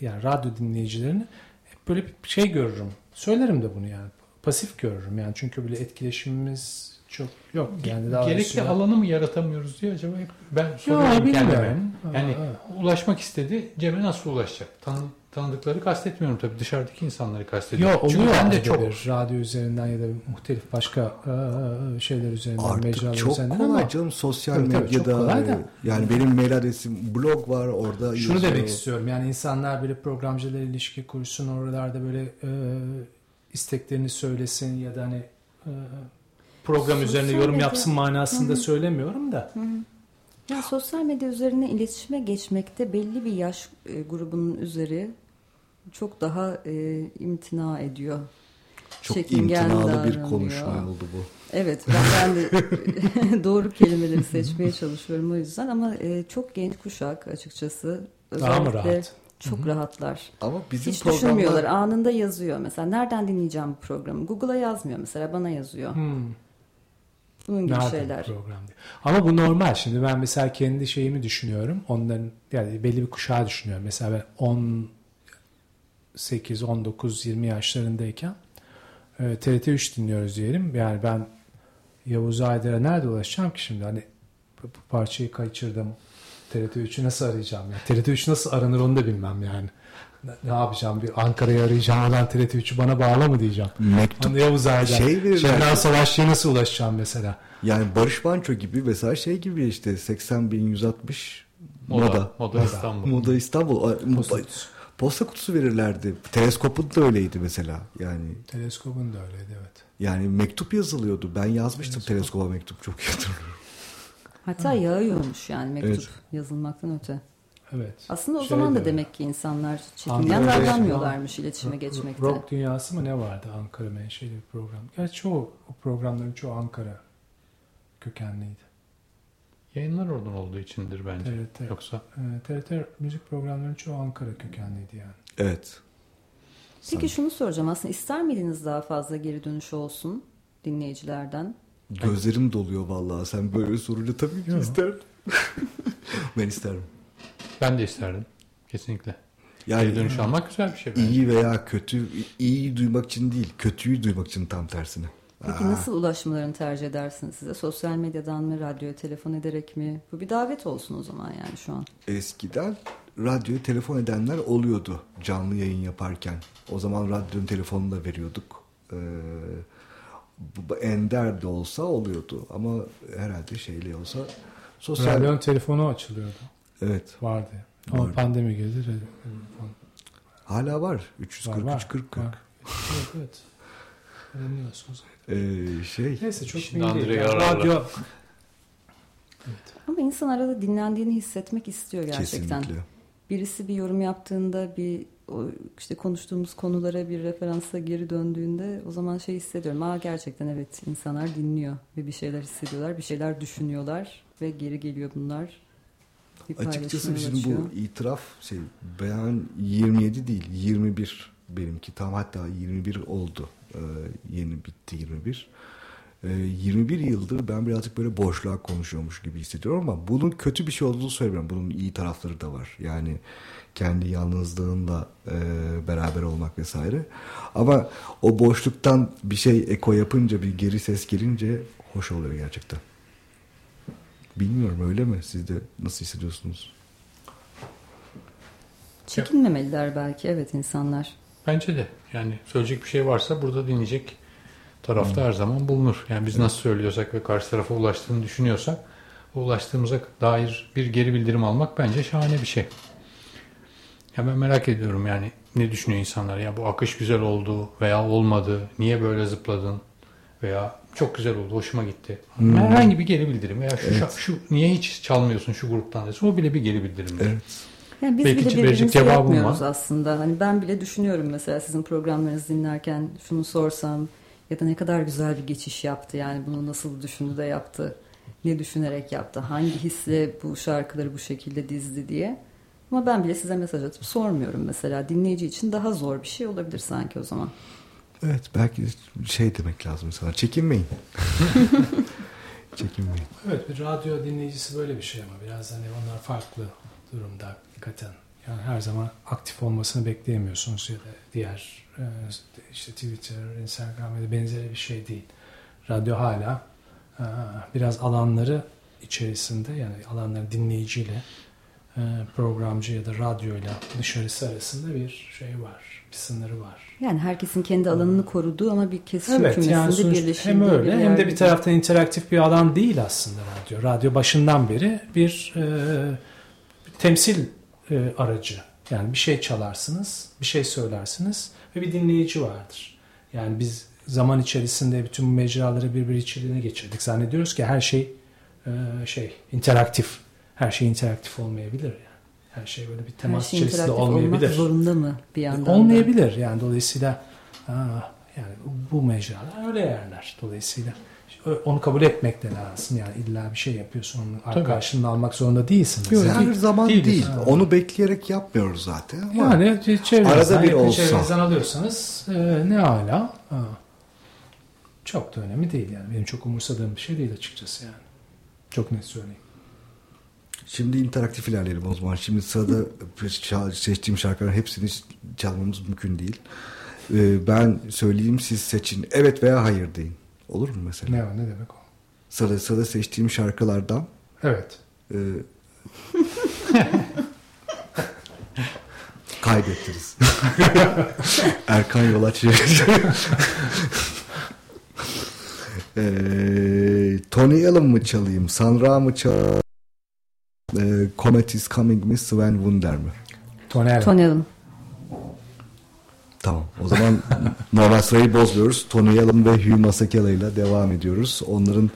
yani radyo dinleyicilerini hep böyle bir şey görürüm. Söylerim de bunu yani. Pasif görürüm yani çünkü böyle etkileşimimiz çok yok. Yani daha Gerekli üstüne- alanı mı yaratamıyoruz diye acaba hep ben Yo, soruyorum bilmiyorum. kendime. Yani ha. ulaşmak istedi. Cem'e nasıl ulaşacak? Tanı, tanıdıkları kastetmiyorum tabii. Dışarıdaki insanları kastediyorum. Yok Çünkü oluyor ben de çok bir radyo üzerinden ya da muhtelif başka e, şeyler üzerinden Artık mecralar çok üzerinden kolay ama canım sosyal Tabii, tabii, çok medyada. kolay da. Yani benim mail adresim blog var orada. Şunu yazıyor. demek istiyorum yani insanlar böyle programcılarla ilişki kursun oralarda böyle e, isteklerini söylesin ya da hani e, program Sosyal üzerine yorum medya- yapsın manasında Hı hı. söylemiyorum da. Hı hı. Ya sosyal medya üzerine iletişime geçmekte belli bir yaş e, grubunun üzeri çok daha e, imtina ediyor. Çok Çekingen imtinalı bir konuşma oldu bu. Evet ben, ben de doğru kelimeleri seçmeye çalışıyorum o yüzden ama e, çok genç kuşak açıkçası. Daha mı Özellikle rahat? Çok Hı hı. rahatlar. Ama bizim Hiç programlar- düşünmüyorlar. Anında yazıyor mesela. Nereden dinleyeceğim bu programı? Google'a yazmıyor mesela. Bana yazıyor. Hmm. Bunun gibi şeyler. bu program diye. Ama bu normal. Şimdi ben mesela kendi şeyimi düşünüyorum. Onların yani belli bir kuşağı düşünüyorum. Mesela ben 18, 19, 20 yaşlarındayken e, TRT 3 dinliyoruz diyelim. Yani ben Yavuz Aydar'a nerede ulaşacağım ki şimdi? Hani bu, bu parçayı kaçırdım. TRT 3'ü nasıl arayacağım? Yani TRT 3 nasıl aranır onu da bilmem yani. Ne, ne yapacağım? Bir Ankara'yı arayacağım. Oradan TRT 3'ü bana bağla mı diyeceğim. Mektup Yavuz Aydar. şey verirler. Şebnem Savaşçı'ya nasıl ulaşacağım mesela? Yani Barış Manço gibi mesela şey gibi işte 80.160 Moda, moda. Moda İstanbul. Moda İstanbul. Posta kutusu. posta kutusu verirlerdi. Teleskopun da öyleydi mesela. Yani Teleskopun da öyleydi evet. yani mektup yazılıyordu. Ben yazmıştım teleskopa mektup çok iyi hatırlıyorum. Hatta yağıyormuş yani mektup Evet. yazılmaktan öte. Evet. Aslında o Şey zaman da de- demek ki insanlar çekingen davranmıyorlarmış iletişime geçmekte. Rock dünyası mı ne vardı Ankara menşeli bir program. Gerçi çoğu o programların çoğu Ankara kökenliydi. Yayınlar oradan olduğu içindir bence. TRT, Yoksa e, TRT müzik programlarının çoğu Ankara kökenliydi yani. Evet. Peki şunu soracağım aslında ister miydiniz daha fazla geri dönüş olsun dinleyicilerden? Gözlerim doluyor vallahi. Sen böyle sorunca tabii ki isterim. ben isterim. Ben de isterdim. Kesinlikle. Yani Geri dönüş almak güzel bir şey bence. iyi veya kötü, iyiyi duymak için değil, kötüyü duymak için tam tersine. Peki nasıl ulaşmalarını tercih edersiniz size? Sosyal medyadan mı, radyoya telefon ederek mi? Bu bir davet olsun o zaman yani şu an. Eskiden radyoya telefon edenler oluyordu canlı yayın yaparken. O zaman radyonun telefonunu da veriyorduk. Ee, ender de olsa oluyordu ama herhalde şeyle olsa sosyal Radyonun telefonu açılıyordu. Evet Vardı. Ama Vardı. pandemi girdi. Hala var 343 Var, var, 40 40. var. Evet evet. Öğreniyorsunuz. Ee, şey Neyse çok Şimdi Yani radyo Ama insan arada dinlendiğini hissetmek istiyor gerçekten. kesinlikle. Birisi bir yorum yaptığında bir o işte konuştuğumuz konulara bir referansa geri döndüğünde o zaman şey hissediyorum. Aa gerçekten evet insanlar dinliyor ve bir şeyler hissediyorlar, bir şeyler düşünüyorlar ve geri geliyor bunlar. Bir Açıkçası bizim bu itiraf şey ben 27 değil 21 benimki tam hatta 21 oldu. Ee, yeni bitti 21. Ee, 21 yıldır ben birazcık böyle boşluğa konuşuyormuş gibi hissediyorum ama bunun kötü bir şey olduğunu söylemiyorum. Bunun iyi tarafları da var. Yani kendi yalnızlığınla e, beraber olmak vesaire. Ama o boşluktan bir şey eko yapınca bir geri ses gelince hoş oluyor gerçekten. Bilmiyorum öyle mi? Siz de nasıl hissediyorsunuz? Çekinmemeliler belki evet insanlar. Bence de. Yani söyleyecek bir şey varsa burada dinleyecek tarafta her zaman bulunur. Yani biz nasıl söylüyorsak ve karşı tarafa ulaştığını düşünüyorsak o ulaştığımıza dair bir geri bildirim almak bence şahane bir şey. Ya ben merak ediyorum yani ne düşünüyor insanlar? Ya bu akış güzel oldu veya olmadı. Niye böyle zıpladın? Veya çok güzel oldu, hoşuma gitti. Hmm. Herhangi bir geri bildirim veya şu, Evet. şu niye hiç çalmıyorsun şu gruptan desin. O bile bir geri bildirimdir. Evet. Yani biz Belki bile birbirimizi yapmıyoruz var. aslında. Hani ben bile düşünüyorum mesela sizin programlarınızı dinlerken şunu sorsam ya da ne kadar güzel bir geçiş yaptı. Yani bunu nasıl düşündü de yaptı. Ne düşünerek yaptı. Hangi hisle bu şarkıları bu şekilde dizdi diye. Ama ben bile size mesaj atıp sormuyorum mesela. Dinleyici için daha zor bir şey olabilir sanki o zaman. Evet belki şey demek lazım sana. Çekinmeyin. Çekinmeyin. Evet bir radyo dinleyicisi böyle bir şey ama biraz hani onlar farklı durumda hakikaten. Yani her zaman aktif olmasını bekleyemiyorsunuz ya da diğer e, işte Twitter, Instagram ya da benzeri bir şey değil. Radyo hala e, biraz alanları içerisinde yani alanları dinleyiciyle programcı ya da radyoyla dışarısı arasında bir şey var. Bir sınırı var. Yani herkesin kendi alanını koruduğu ama bir kesişim Evet kümesinde yani sonuç- birleşildiği hem öyle bir hem de bir taraftan interaktif bir alan değil aslında radyo. Radyo başından beri bir e, temsil e, aracı. Yani bir şey çalarsınız, bir şey söylersiniz ve bir dinleyici vardır. Yani biz zaman içerisinde bütün bu mecraları birbiri içeriğine geçirdik. Zannediyoruz ki her şey e, şey interaktif. Her şey interaktif olmayabilir yani. Her şey böyle bir Her temas şey içerisinde olmayabilir. olmak zorunda mı bir yandan da? Olmayabilir yani dolayısıyla aa, yani bu mecralar öyle yerler dolayısıyla onu kabul etmek de lazım yani illa bir şey yapıyorsun onun Tabii. karşılığını almak zorunda değilsin. Yok, mesela. her zaman Değiliz. değil. Ha. Onu bekleyerek yapmıyoruz zaten. Ama Yani arada bir olsa. çevrenizden alıyorsanız e, ne hala çok da önemli değil yani benim çok umursadığım bir şey değil açıkçası yani. Çok net söyleyeyim. Şimdi interaktif ilerleyelim o zaman. Şimdi sırada seçtiğim şarkıların hepsini çalmamız mümkün değil. Ee, Ben söyleyeyim siz seçin. Evet veya hayır deyin. Olur mu mesela? Ne, ne demek o? Sırada sırada seçtiğim şarkılardan Evet. e, kaybettiniz. Erkan Yolaç. Ee, Tony Allen mı çalayım? Sanra mı çalayım? Ee, Comet is Coming mi? Sven Wunder mi? Tony Allen. Tamam. O zaman normal sırayı bozmuyoruz. Tony Allen ve Hugh Masekela ile devam ediyoruz. Onların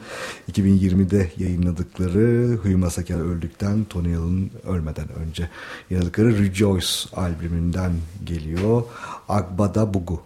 2020'de yayınladıkları Hugh Masekela öldükten Tony Allen ölmeden önce yayınladıkları Rejoice albümünden geliyor. Agbada Bugu.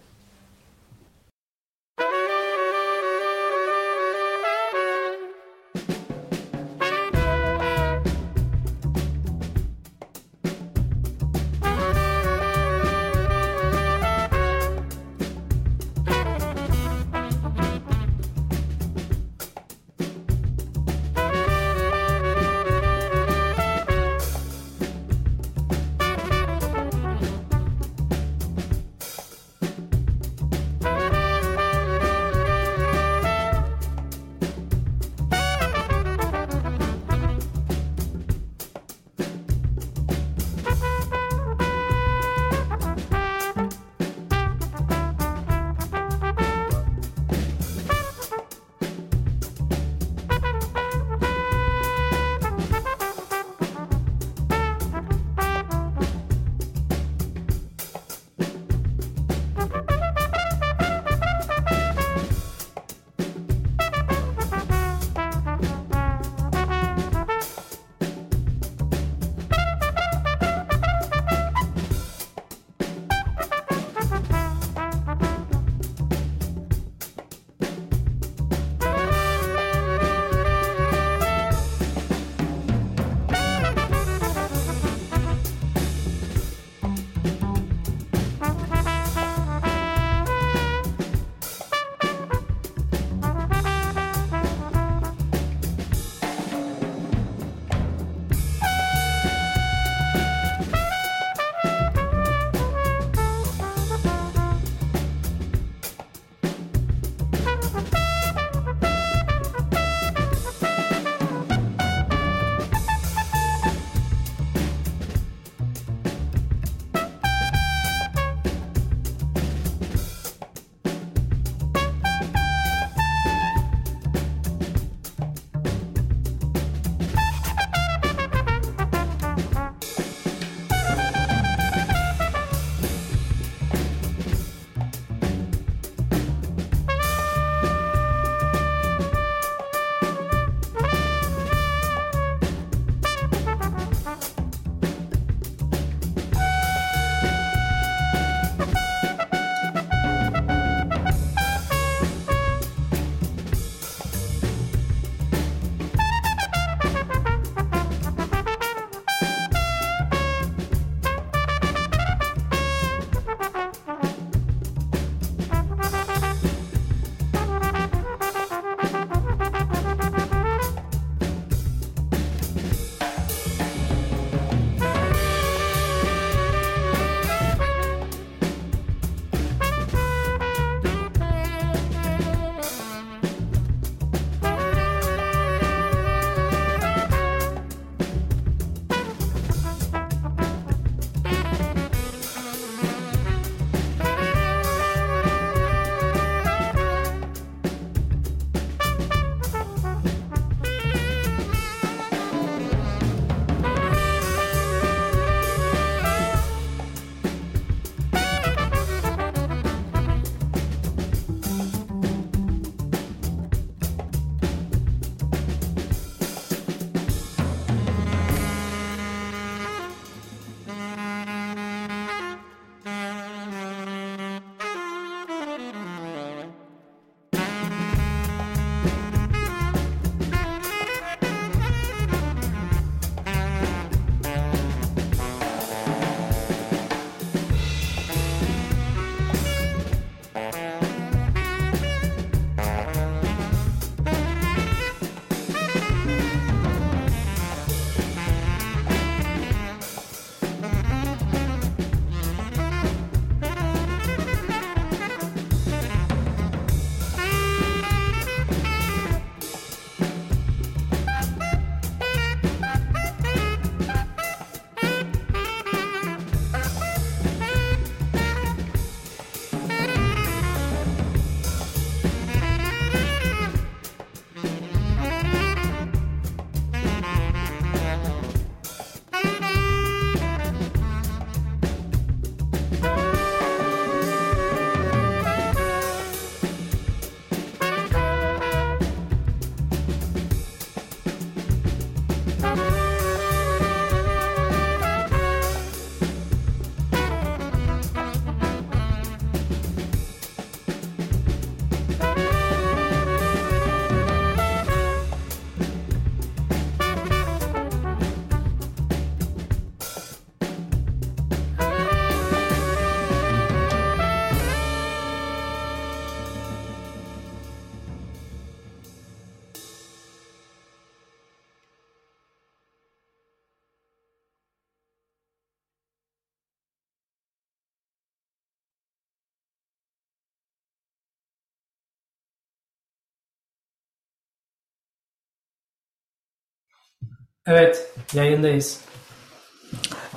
Evet, yayındayız.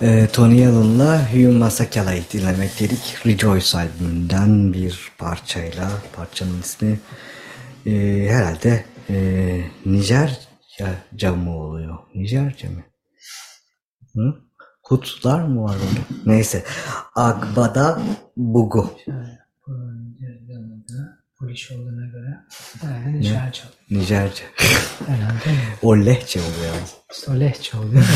Ee, Tony Allen'la Hugh Masakala'yı dinlemek dedik. Rejoice albümünden bir parçayla. Parçanın ismi e, herhalde e, Nijerce mı oluyor? Nijerce mi? Hı? Kutlar mı var orada? Neyse. Agbada Bugu. Polis olduğuna göre. Yani Nijerce. Nijerce. Herhalde. o lehçe oluyor. yani. İşte o lehçe oluyor.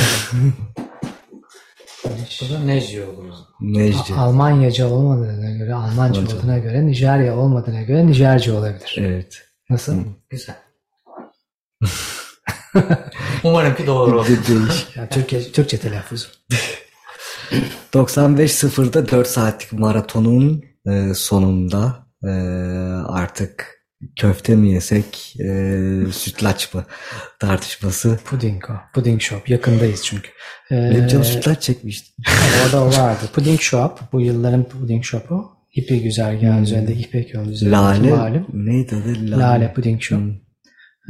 Bu da Nejce olur. Nejce. A- Almanyaca olmadığına göre, Almanca Almanca. olduğuna göre, Nijerya olmadığına göre Nijerce olabilir. Evet. Nasıl? Güzel. Umarım ki doğru. Değişik. Ya, Türkçe, Türkçe telaffuzu. 95.0'da 4 saatlik maratonun e, sonunda e, artık köfte mi yesek e, sütlaç mı tartışması. Puding o. Puding Shop. Yakındayız çünkü. Ee, Benim canım sütlaç çekmişti. Orada o vardı. Puding Shop. Bu yılların Puding Shop'u. İpek güzergahı üzerinde, İpek yolu üzerinde. Lale Malum. neydi adı? Lale, Puding Shop.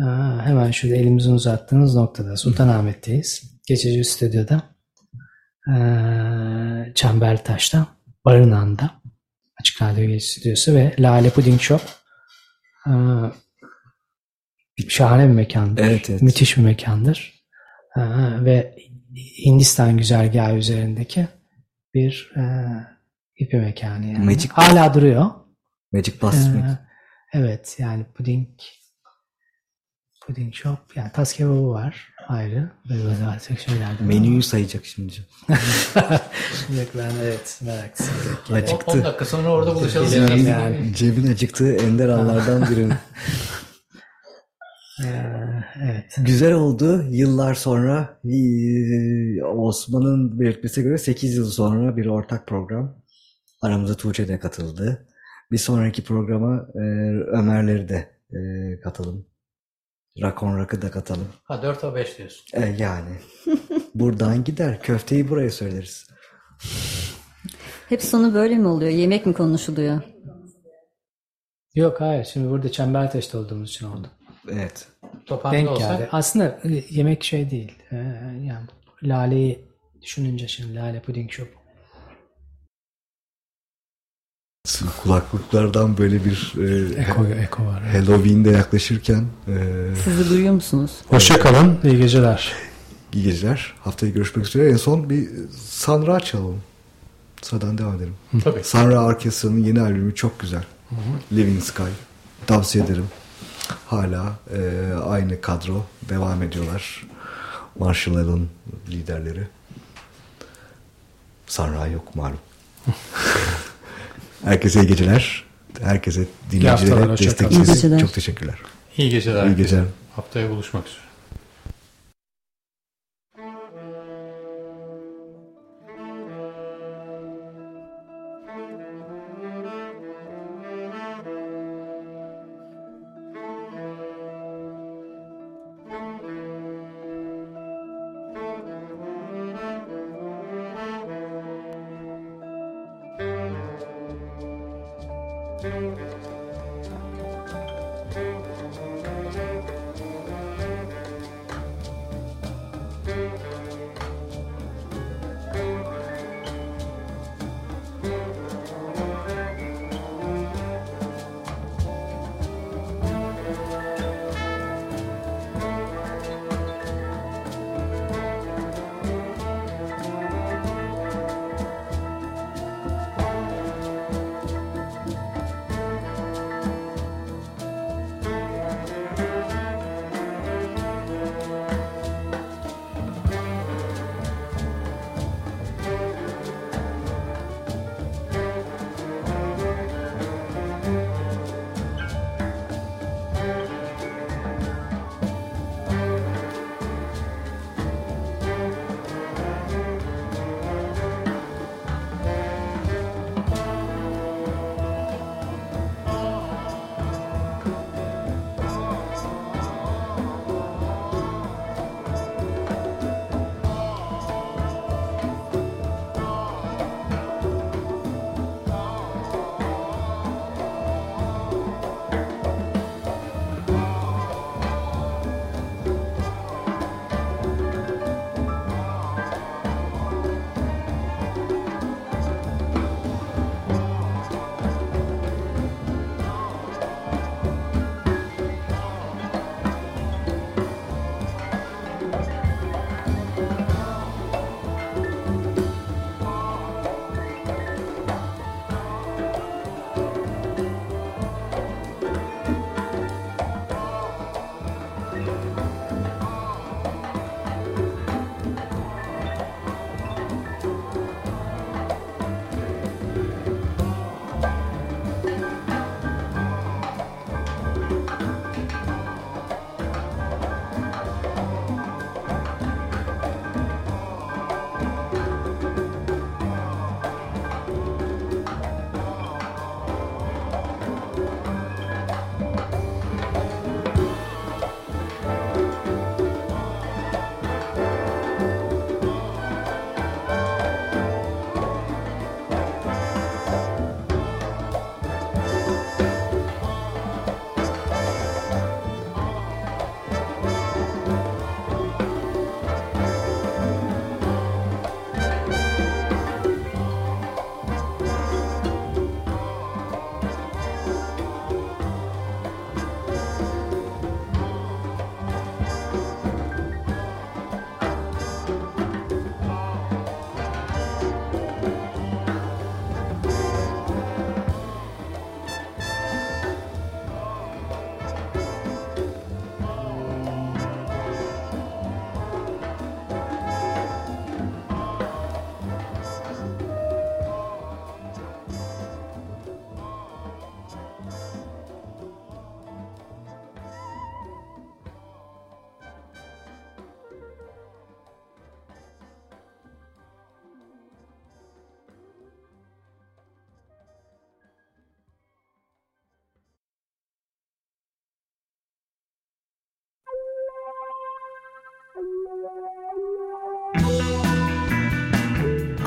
Aa, hemen şurada elimizi uzattığınız noktada Sultanahmet'teyiz. Geçici stüdyoda. Ee, Çembertaş'ta. Barınan'da. Açık Radyo Stüdyosu ve Lale Puding Shop. Ee, şahane bir mekandır. Evet, evet. Müthiş bir mekandır. Ee, ve Hindistan güzergahı üzerindeki bir e, ipi mekanı yani. Magic- Hala duruyor. Magic Bus Ee, evet yani puding puding shop yani tas kebabı var ayrı ve böyle artık şeyler de var. Menüyü sayacak şimdi. Yok ben evet meraksızım. Acıktı. 10 dakika sonra orada buluşalım. Geliyorum yani. Cebin acıktığı ender anlardan biri. Ee, evet. Güzel oldu. Yıllar sonra eee, Osman'ın belirtmesine göre 8 yıl sonra bir ortak program. Aramıza Tuğçe de katıldı. Bir sonraki programa eee, Ömerleri de eee, katalım. Rakon Rak'ı da katalım. Ha 4 o 5 diyorsun. E, yani. Buradan gider. Köfteyi buraya söyleriz. Hep sonu böyle mi oluyor? Yemek mi konuşuluyor? Yok hayır şimdi burada Çembertaş'ta olduğumuz için oldu. Evet. Tophane'de Denk olsa geldi. Aslında e, yemek şey değil. Ee, yani Lale'yi düşününce şimdi Lale Puding Shop. Kulaklıklardan böyle bir eee, Eko, eko var. evet. Halloween'de yaklaşırken eee Sizi duyuyor musunuz? Hoşçakalın. İyi geceler. iyi geceler. Haftaya görüşmek üzere. En son bir Sanra çalalım. Sıradan devam edelim. Tabii. Sanra Orkestra'nın yeni albümü çok güzel. Living Sky. Tavsiye ederim. Hala e, aynı kadro devam ediyorlar. Marshall Allen liderleri. Sanra yok malum. Herkese iyi geceler. Herkese dinleyicilere hoşça kalın. destek İyi için geceler. çok teşekkürler. iyi geceler. İyi geceler. Haftaya buluşmak üzere. Música